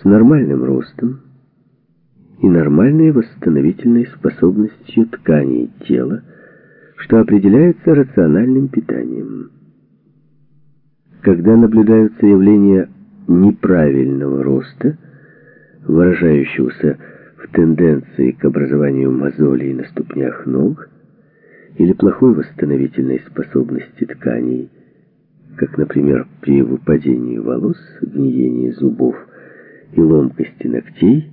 с нормальным ростом и нормальной восстановительной способностью тканей тела, что определяется рациональным питанием. Когда наблюдаются явления неправильного роста, выражающегося в тенденции к образованию мозолей на ступнях ног или плохой восстановительной способности тканей, как, например, при выпадении волос, гниении зубов и ломкости ногтей,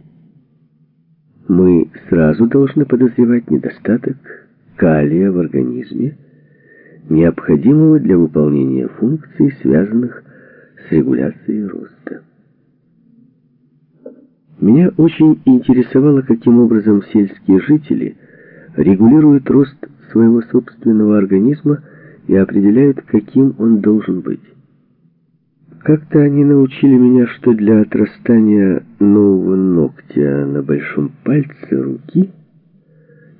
мы сразу должны подозревать недостаток калия в организме, необходимого для выполнения функций, связанных с регуляцией роста. Меня очень интересовало, каким образом сельские жители регулируют рост своего собственного организма и определяют, каким он должен быть. Как-то они научили меня, что для отрастания нового ногтя на большом пальце руки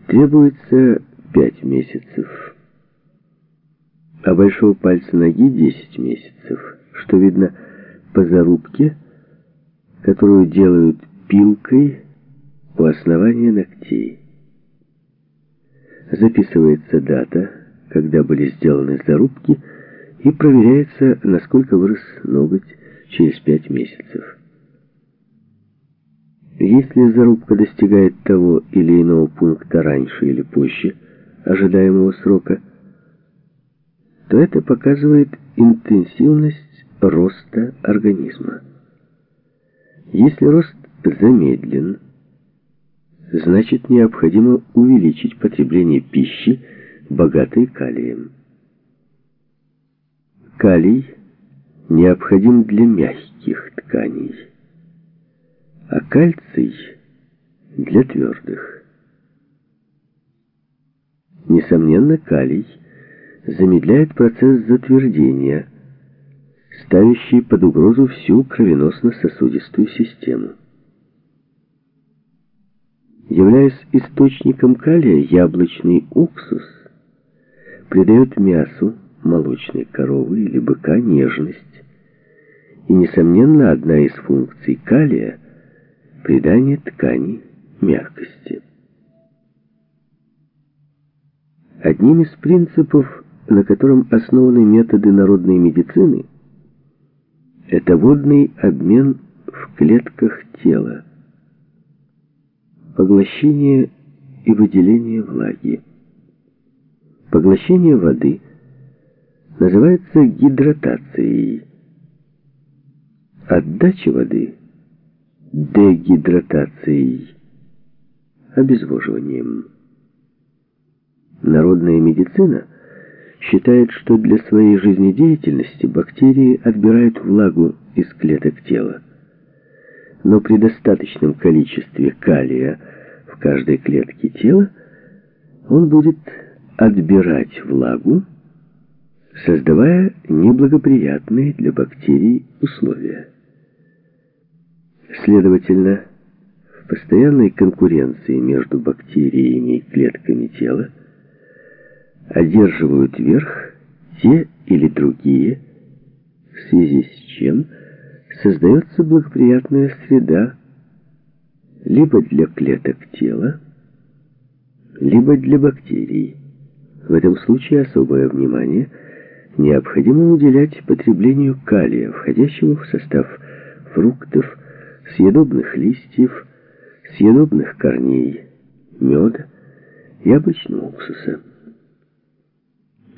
требуется пять месяцев, а большого пальца ноги десять месяцев, что видно по зарубке, которую делают пилкой у основания ногтей. Записывается дата, когда были сделаны зарубки, и проверяется, насколько вырос ноготь через пять месяцев. Если зарубка достигает того или иного пункта раньше или позже ожидаемого срока, то это показывает интенсивность роста организма. Если рост замедлен, значит необходимо увеличить потребление пищи, богатой калием. Калий необходим для мягких тканей, а кальций для твердых. Несомненно, калий замедляет процесс затвердения, ставящий под угрозу всю кровеносно-сосудистую систему. Являясь источником калия, яблочный уксус придает мясу молочной коровы или быка нежность. И, несомненно, одна из функций калия – придание ткани мягкости. Одним из принципов, на котором основаны методы народной медицины, это водный обмен в клетках тела, поглощение и выделение влаги. Поглощение воды называется гидратацией. Отдача воды – дегидратацией, обезвоживанием. Народная медицина считает, что для своей жизнедеятельности бактерии отбирают влагу из клеток тела. Но при достаточном количестве калия в каждой клетке тела он будет отбирать влагу, создавая неблагоприятные для бактерий условия. Следовательно, в постоянной конкуренции между бактериями и клетками тела одерживают верх те или другие, в связи с чем создается благоприятная среда либо для клеток тела, либо для бактерий. В этом случае особое внимание необходимо уделять потреблению калия, входящего в состав фруктов, съедобных листьев, съедобных корней, меда, яблочного уксуса.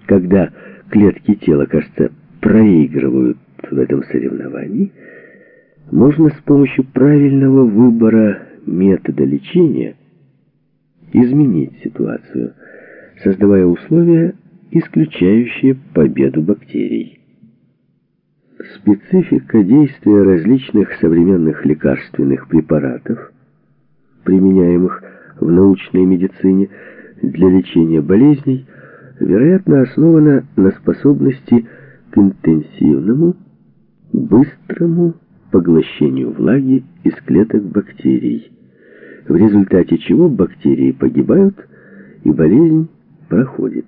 Когда клетки тела, кажется, проигрывают в этом соревновании, можно с помощью правильного выбора метода лечения изменить ситуацию, создавая условия, исключающие победу бактерий. Специфика действия различных современных лекарственных препаратов, применяемых в научной медицине для лечения болезней, вероятно, основана на способности к интенсивному, быстрому поглощению влаги из клеток бактерий, в результате чего бактерии погибают и болезнь проходит.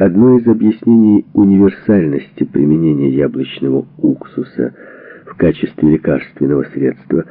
Одно из объяснений универсальности применения яблочного уксуса качестве лекарственного средства